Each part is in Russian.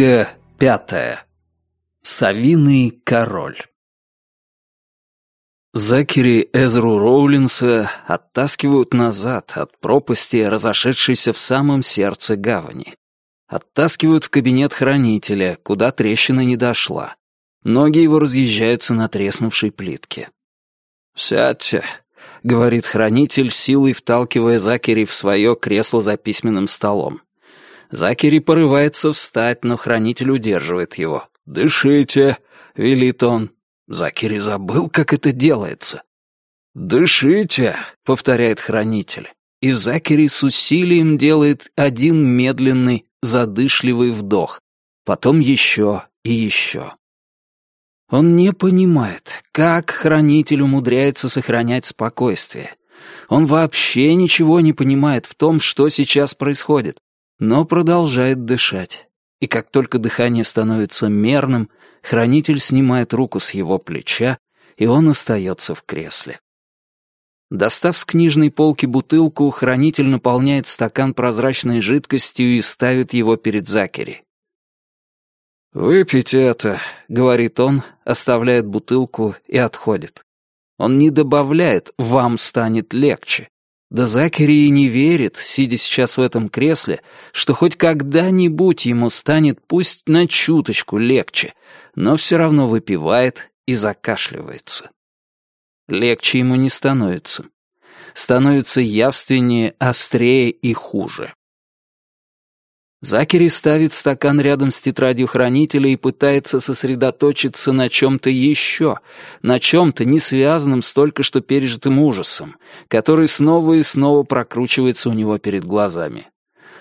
Книга пятая. Савиный король. Закери Эзру Роулинса оттаскивают назад от пропасти, разошедшейся в самом сердце гавани. Оттаскивают в кабинет хранителя, куда трещина не дошла. Ноги его разъезжаются на треснувшей плитке. «Сядьте», — говорит хранитель, силой вталкивая Закери в свое кресло за письменным столом. Закери порывается встать, но хранитель удерживает его. «Дышите», — велит он. Закери забыл, как это делается. «Дышите», — повторяет хранитель. И Закери с усилием делает один медленный, задышливый вдох. Потом еще и еще. Он не понимает, как хранитель умудряется сохранять спокойствие. Он вообще ничего не понимает в том, что сейчас происходит но продолжает дышать. И как только дыхание становится мерным, хранитель снимает руку с его плеча, и он остается в кресле. Достав с книжной полки бутылку, хранитель наполняет стакан прозрачной жидкостью и ставит его перед Закери. «Выпейте это», — говорит он, оставляет бутылку и отходит. Он не добавляет «вам станет легче», да Закери и не верит, сидя сейчас в этом кресле, что хоть когда-нибудь ему станет пусть на чуточку легче, но все равно выпивает и закашливается. Легче ему не становится. Становится явственнее, острее и хуже. Закери ставит стакан рядом с тетрадью хранителя и пытается сосредоточиться на чем-то еще, на чем-то, не связанном с только что пережитым ужасом, который снова и снова прокручивается у него перед глазами.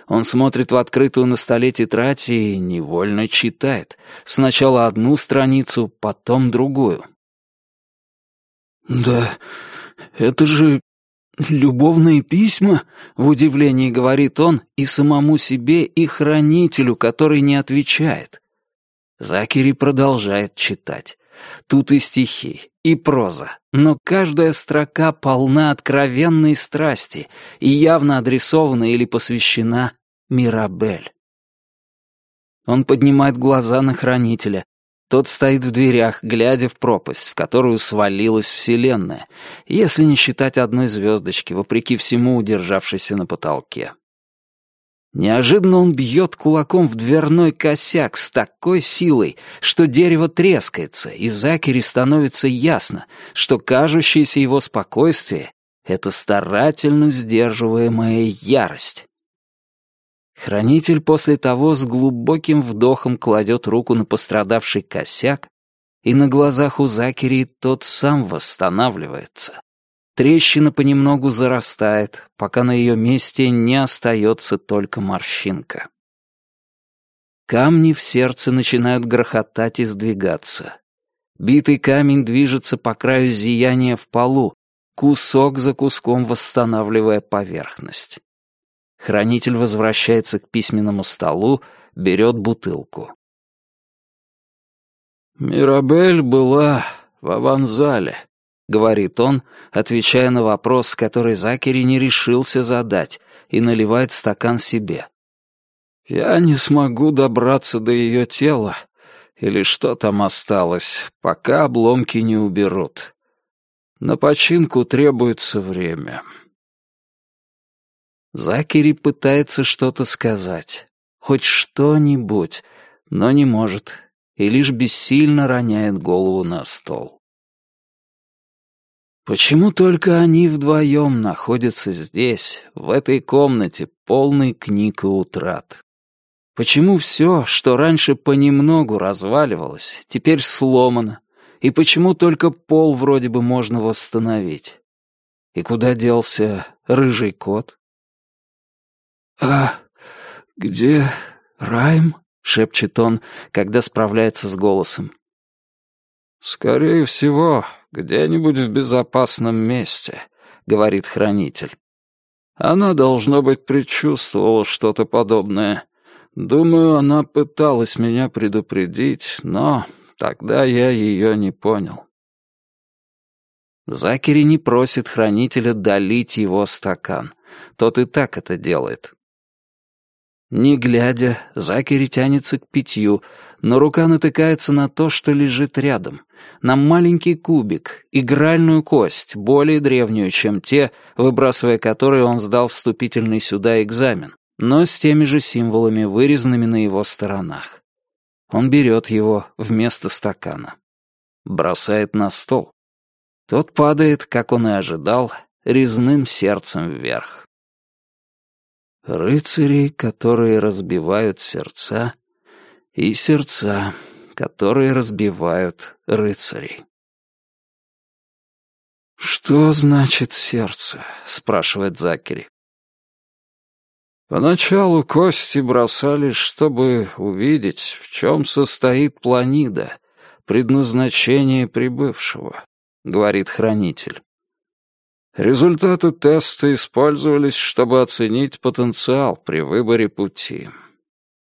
Он смотрит в открытую на столе тетрадь и невольно читает. Сначала одну страницу, потом другую. «Да это же «Любовные письма?» — в удивлении говорит он и самому себе, и хранителю, который не отвечает. Закери продолжает читать. Тут и стихи, и проза, но каждая строка полна откровенной страсти и явно адресована или посвящена Мирабель. Он поднимает глаза на хранителя, тот стоит в дверях, глядя в пропасть, в которую свалилась Вселенная, если не считать одной звездочки, вопреки всему удержавшейся на потолке. Неожиданно он бьет кулаком в дверной косяк с такой силой, что дерево трескается, и Закери становится ясно, что кажущееся его спокойствие — это старательно сдерживаемая ярость. Хранитель после того с глубоким вдохом кладет руку на пострадавший косяк, и на глазах у Закери тот сам восстанавливается. Трещина понемногу зарастает, пока на ее месте не остается только морщинка. Камни в сердце начинают грохотать и сдвигаться. Битый камень движется по краю зияния в полу, кусок за куском восстанавливая поверхность. Хранитель возвращается к письменному столу, берет бутылку. «Мирабель была в аванзале», — говорит он, отвечая на вопрос, который Закери не решился задать, и наливает стакан себе. «Я не смогу добраться до ее тела, или что там осталось, пока обломки не уберут. На починку требуется время». Закери пытается что-то сказать, хоть что-нибудь, но не может, и лишь бессильно роняет голову на стол. Почему только они вдвоем находятся здесь, в этой комнате, полной книг и утрат? Почему все, что раньше понемногу разваливалось, теперь сломано, и почему только пол вроде бы можно восстановить? И куда делся рыжий кот? «А где Райм?» — шепчет он, когда справляется с голосом. «Скорее всего, где-нибудь в безопасном месте», — говорит хранитель. «Она, должно быть, предчувствовала что-то подобное. Думаю, она пыталась меня предупредить, но тогда я ее не понял». Закери не просит хранителя долить его стакан. Тот и так это делает. Не глядя, Закери тянется к питью, но рука натыкается на то, что лежит рядом, на маленький кубик, игральную кость, более древнюю, чем те, выбрасывая которые он сдал вступительный сюда экзамен, но с теми же символами, вырезанными на его сторонах. Он берет его вместо стакана. Бросает на стол. Тот падает, как он и ожидал, резным сердцем вверх. Рыцари, которые разбивают сердца, и сердца, которые разбивают рыцарей. «Что значит сердце?» — спрашивает Закери. Поначалу кости бросали, чтобы увидеть, в чем состоит планида, предназначение прибывшего, — говорит хранитель. Результаты теста использовались, чтобы оценить потенциал при выборе пути.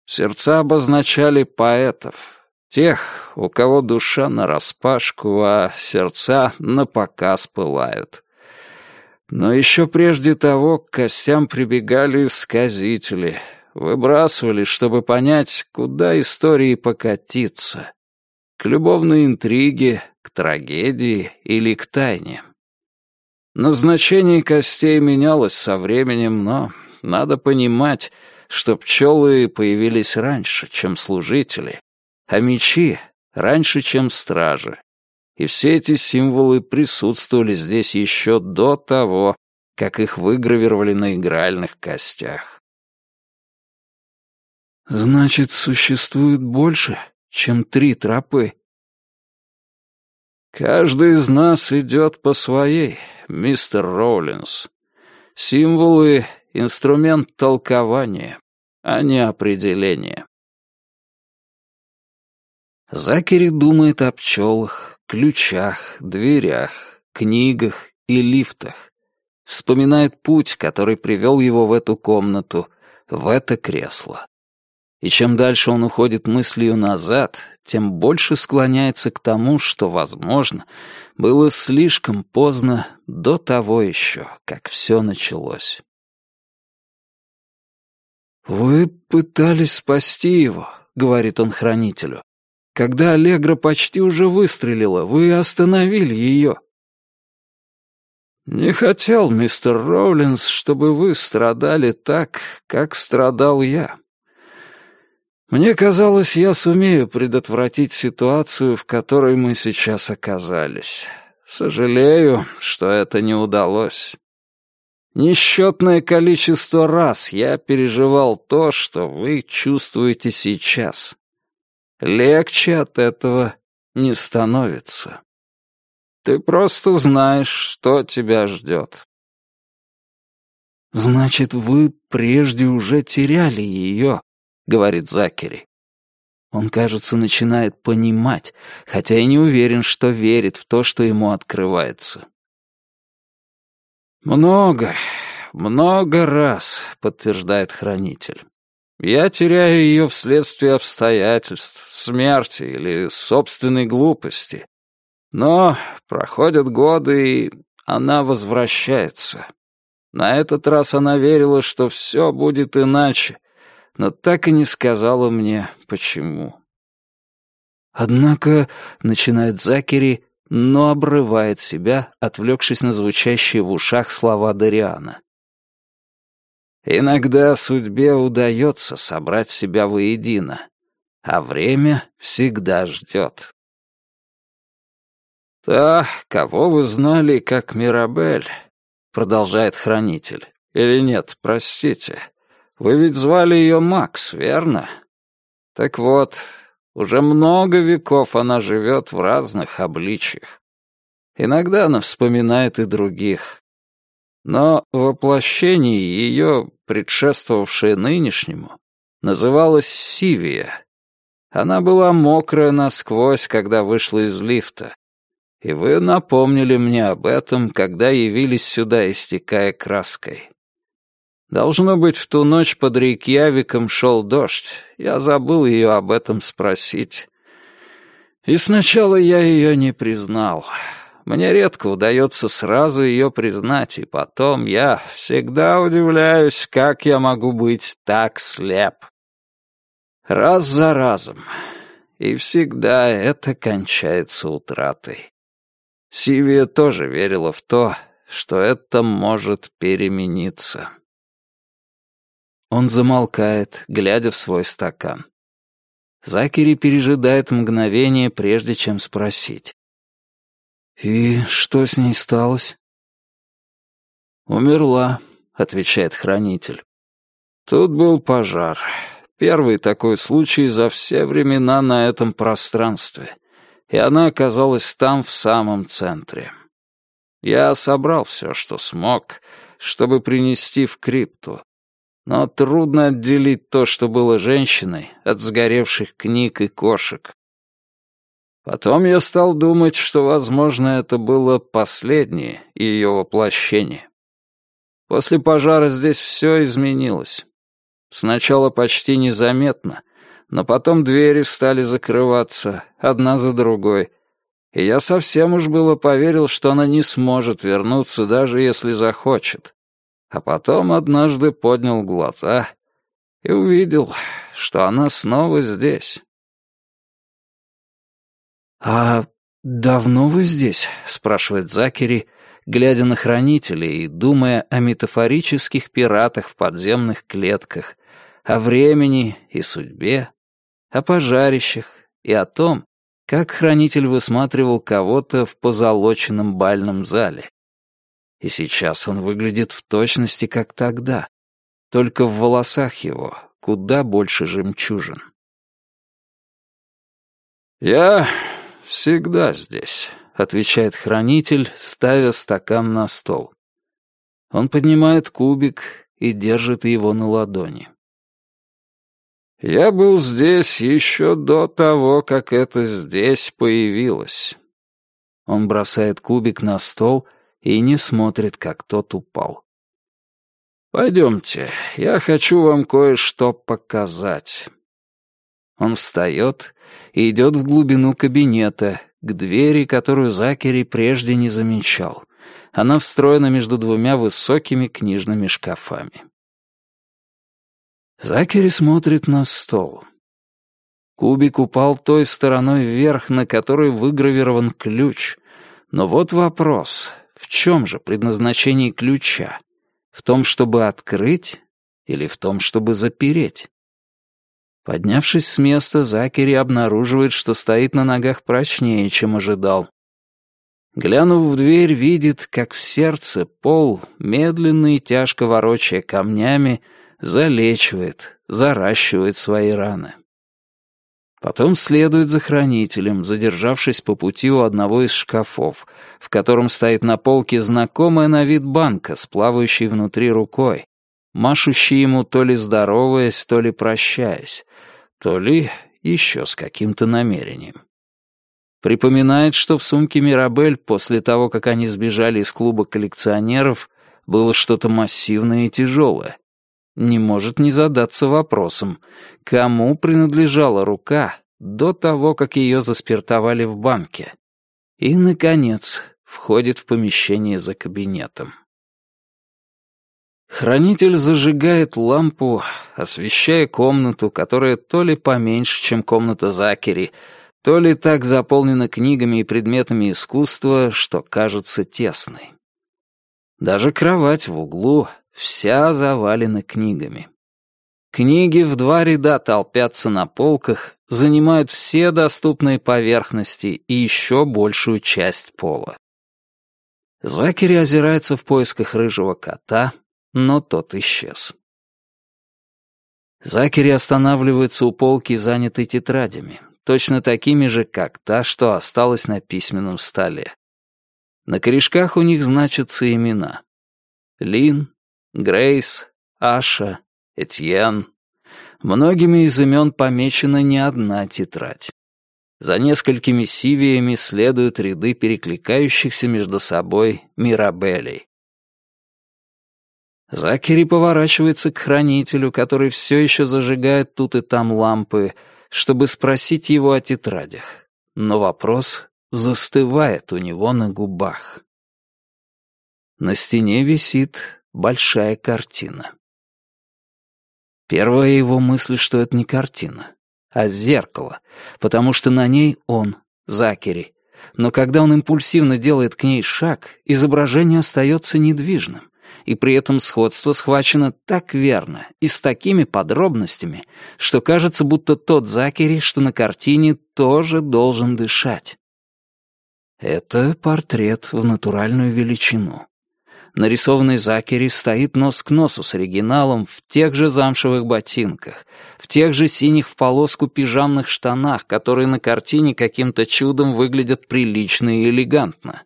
Сердца обозначали поэтов, тех, у кого душа нараспашку, а сердца напоказ пылают. Но еще прежде того к костям прибегали сказители, выбрасывали, чтобы понять, куда истории покатиться. К любовной интриге, к трагедии или к тайне. Назначение костей менялось со временем, но надо понимать, что пчелы появились раньше, чем служители, а мечи — раньше, чем стражи. И все эти символы присутствовали здесь еще до того, как их выгравировали на игральных костях. «Значит, существует больше, чем три тропы?» «Каждый из нас идет по своей, мистер Роулинс. Символы — инструмент толкования, а не определения». Закери думает о пчелах, ключах, дверях, книгах и лифтах. Вспоминает путь, который привел его в эту комнату, в это кресло. И чем дальше он уходит мыслью назад, тем больше склоняется к тому, что, возможно, было слишком поздно до того еще, как все началось. «Вы пытались спасти его», — говорит он хранителю. «Когда Аллегра почти уже выстрелила, вы остановили ее». «Не хотел, мистер Роулинс, чтобы вы страдали так, как страдал я», мне казалось, я сумею предотвратить ситуацию, в которой мы сейчас оказались. Сожалею, что это не удалось. Несчетное количество раз я переживал то, что вы чувствуете сейчас. Легче от этого не становится. Ты просто знаешь, что тебя ждет. Значит, вы прежде уже теряли ее, — говорит Закери. Он, кажется, начинает понимать, хотя и не уверен, что верит в то, что ему открывается. «Много, много раз», — подтверждает хранитель. «Я теряю ее вследствие обстоятельств, смерти или собственной глупости. Но проходят годы, и она возвращается. На этот раз она верила, что все будет иначе, но так и не сказала мне, почему. Однако, начинает Закери, но обрывает себя, отвлекшись на звучащие в ушах слова Дариана. Иногда судьбе удается собрать себя воедино, а время всегда ждет. «Та, кого вы знали как Мирабель», — продолжает хранитель. «Или нет, простите, вы ведь звали ее Макс, верно? Так вот, уже много веков она живет в разных обличиях. Иногда она вспоминает и других. Но воплощение ее, предшествовавшее нынешнему, называлось Сивия. Она была мокрая насквозь, когда вышла из лифта. И вы напомнили мне об этом, когда явились сюда, истекая краской. Должно быть, в ту ночь под Рейкьявиком шел дождь. Я забыл ее об этом спросить. И сначала я ее не признал. мне редко удается сразу ее признать, и потом я всегда удивляюсь, как я могу быть так слеп. Раз за разом. И всегда это кончается утратой. Сивия тоже верила в то, что это может перемениться. Он замолкает, глядя в свой стакан. Закери пережидает мгновение, прежде чем спросить. «И что с ней сталось?» «Умерла», — отвечает хранитель. «Тут был пожар. Первый такой случай за все времена на этом пространстве. И она оказалась там, в самом центре. Я собрал все, что смог, чтобы принести в крипту. Но трудно отделить то, что было женщиной, от сгоревших книг и кошек. Потом я стал думать, что, возможно, это было последнее ее воплощение. После пожара здесь все изменилось. Сначала почти незаметно, но потом двери стали закрываться, одна за другой, и я совсем уж было поверил, что она не сможет вернуться, даже если захочет. А потом однажды поднял глаза и увидел, что она снова здесь. «А давно вы здесь?» — спрашивает Закери, глядя на хранителей и думая о метафорических пиратах в подземных клетках, о времени и судьбе, о пожарищах и о том, как хранитель высматривал кого-то в позолоченном бальном зале. И сейчас он выглядит в точности, как тогда, только в волосах его куда больше жемчужин. «Я всегда здесь», — отвечает хранитель, ставя стакан на стол. Он поднимает кубик и держит его на ладони. «Я был здесь еще до того, как это здесь появилось». Он бросает кубик на стол и не смотрит, как тот упал. «Пойдемте, я хочу вам кое-что показать». Он встает и идет в глубину кабинета, к двери, которую Закери прежде не замечал. Она встроена между двумя высокими книжными шкафами. Закери смотрит на стол. Кубик упал той стороной вверх, на которой выгравирован ключ. Но вот вопрос, в чем же предназначение ключа? В том, чтобы открыть или в том, чтобы запереть? Поднявшись с места, Закери обнаруживает, что стоит на ногах прочнее, чем ожидал. Глянув в дверь, видит, как в сердце пол, медленно и тяжко ворочая камнями, залечивает, заращивает свои раны. Потом следует за хранителем, задержавшись по пути у одного из шкафов, в котором стоит на полке знакомая на вид банка с плавающей внутри рукой, машущий ему то ли здороваясь, то ли прощаясь, то ли еще с каким-то намерением. Припоминает, что в сумке Мирабель после того, как они сбежали из клуба коллекционеров, было что-то массивное и тяжелое. Не может не задаться вопросом, кому принадлежала рука до того, как ее заспиртовали в банке. И, наконец, входит в помещение за кабинетом. Хранитель зажигает лампу, освещая комнату, которая то ли поменьше, чем комната Закери, то ли так заполнена книгами и предметами искусства, что кажется тесной. Даже кровать в углу вся завалена книгами. Книги в два ряда толпятся на полках, занимают все доступные поверхности и еще большую часть пола. Закери озирается в поисках рыжего кота — но тот исчез. Закери останавливается у полки, занятой тетрадями, точно такими же, как та, что осталась на письменном столе. На корешках у них значатся имена. Лин, Грейс, Аша, Этьен. Многими из имен помечена не одна тетрадь. За несколькими сивиями следуют ряды перекликающихся между собой мирабелей. Закери поворачивается к хранителю, который все еще зажигает тут и там лампы, чтобы спросить его о тетрадях. Но вопрос застывает у него на губах. На стене висит большая картина. Первая его мысль, что это не картина, а зеркало, потому что на ней он, Закери. Но когда он импульсивно делает к ней шаг, изображение остается недвижным, и при этом сходство схвачено так верно и с такими подробностями, что кажется, будто тот Закери, что на картине, тоже должен дышать. Это портрет в натуральную величину. Нарисованный Закери стоит нос к носу с оригиналом в тех же замшевых ботинках, в тех же синих в полоску пижамных штанах, которые на картине каким-то чудом выглядят прилично и элегантно.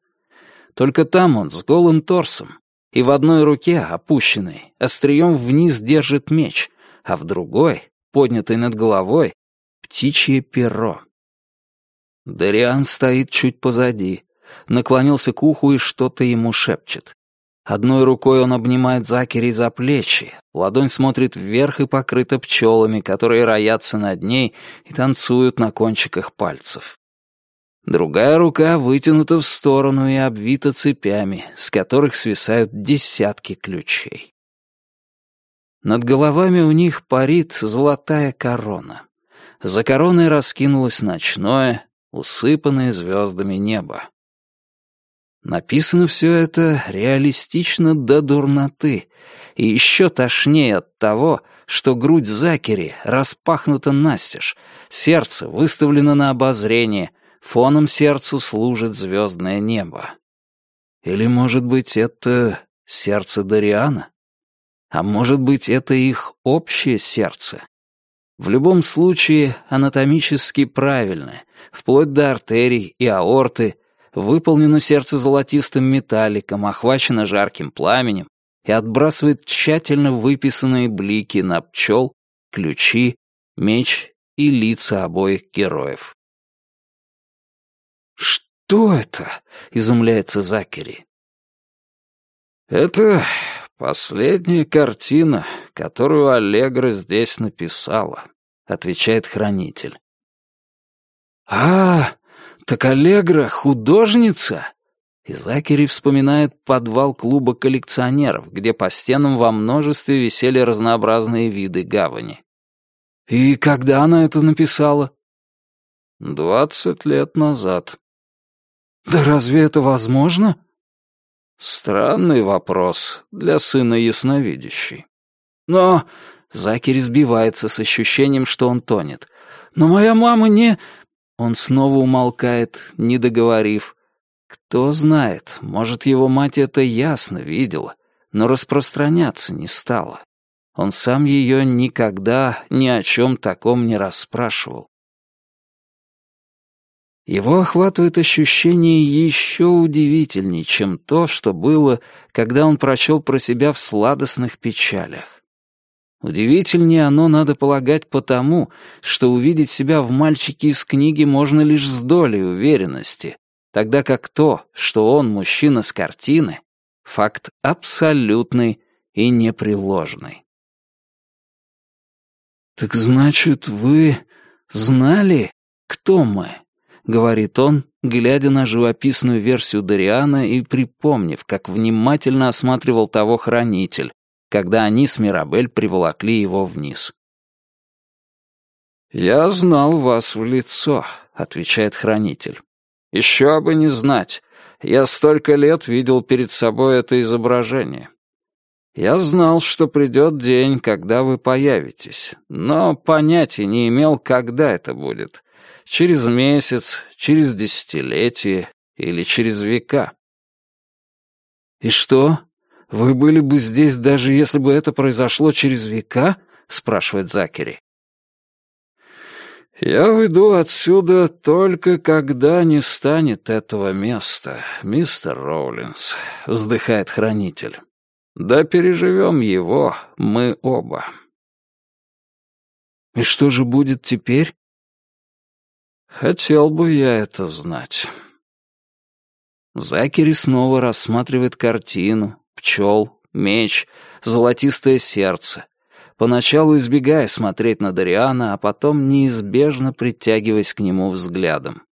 Только там он с голым торсом, и в одной руке, опущенной, острием вниз держит меч, а в другой, поднятый над головой, птичье перо. Дариан стоит чуть позади, наклонился к уху и что-то ему шепчет. Одной рукой он обнимает Закери за плечи, ладонь смотрит вверх и покрыта пчелами, которые роятся над ней и танцуют на кончиках пальцев. Другая рука вытянута в сторону и обвита цепями, с которых свисают десятки ключей. Над головами у них парит золотая корона. За короной раскинулось ночное, усыпанное звездами небо. Написано все это реалистично до дурноты, и еще тошнее от того, что грудь Закери распахнута настежь, сердце выставлено на обозрение, фоном сердцу служит звездное небо. Или, может быть, это сердце Дариана? А может быть, это их общее сердце? В любом случае, анатомически правильное, вплоть до артерий и аорты — выполнено сердце золотистым металликом, охвачено жарким пламенем и отбрасывает тщательно выписанные блики на пчел, ключи, меч и лица обоих героев. «Что это?» — изумляется Закери. «Это последняя картина, которую Аллегра здесь написала», — отвечает хранитель. «А, «Так Аллегра — художница?» И Закери вспоминает подвал клуба коллекционеров, где по стенам во множестве висели разнообразные виды гавани. «И когда она это написала?» «Двадцать лет назад». «Да разве это возможно?» «Странный вопрос для сына ясновидящей». «Но...» — Закери сбивается с ощущением, что он тонет. «Но моя мама не...» Он снова умолкает, не договорив. Кто знает, может, его мать это ясно видела, но распространяться не стала. Он сам ее никогда ни о чем таком не расспрашивал. Его охватывает ощущение еще удивительнее, чем то, что было, когда он прочел про себя в сладостных печалях. Удивительнее оно, надо полагать, потому, что увидеть себя в мальчике из книги можно лишь с долей уверенности, тогда как то, что он мужчина с картины, факт абсолютный и непреложный. «Так значит, вы знали, кто мы?» — говорит он, глядя на живописную версию Дариана и припомнив, как внимательно осматривал того хранитель, когда они с Мирабель приволокли его вниз. «Я знал вас в лицо», — отвечает хранитель. «Еще бы не знать. Я столько лет видел перед собой это изображение. Я знал, что придет день, когда вы появитесь, но понятия не имел, когда это будет. Через месяц, через десятилетие или через века». «И что, «Вы были бы здесь, даже если бы это произошло через века?» — спрашивает Закери. «Я выйду отсюда только когда не станет этого места, мистер Роулинс», — вздыхает хранитель. «Да переживем его мы оба». «И что же будет теперь?» «Хотел бы я это знать». Закери снова рассматривает картину, пчел, меч, золотистое сердце. Поначалу избегая смотреть на Дариана, а потом неизбежно притягиваясь к нему взглядом.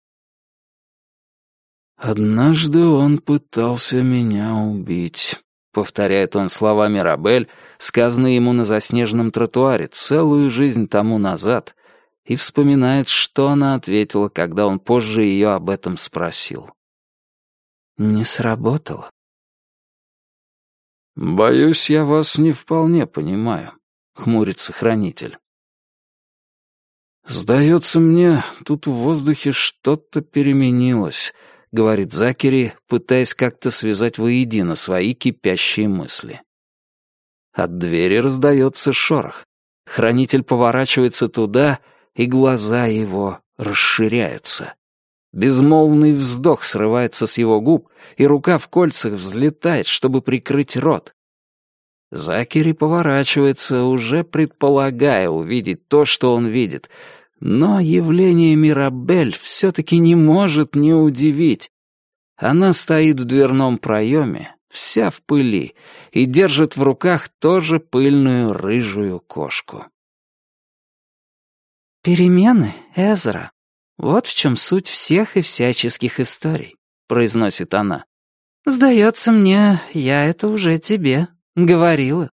«Однажды он пытался меня убить», — повторяет он слова Мирабель, сказанные ему на заснеженном тротуаре целую жизнь тому назад, и вспоминает, что она ответила, когда он позже ее об этом спросил. «Не сработало». «Боюсь, я вас не вполне понимаю», — хмурится хранитель. «Сдается мне, тут в воздухе что-то переменилось», — говорит Закери, пытаясь как-то связать воедино свои кипящие мысли. От двери раздается шорох. Хранитель поворачивается туда, и глаза его расширяются. Безмолвный вздох срывается с его губ, и рука в кольцах взлетает, чтобы прикрыть рот. Закери поворачивается, уже предполагая увидеть то, что он видит, но явление Мирабель все-таки не может не удивить. Она стоит в дверном проеме, вся в пыли, и держит в руках тоже пыльную рыжую кошку. «Перемены, Эзра. Вот в чем суть всех и всяческих историй», — произносит она. «Сдается мне, я это уже тебе говорила».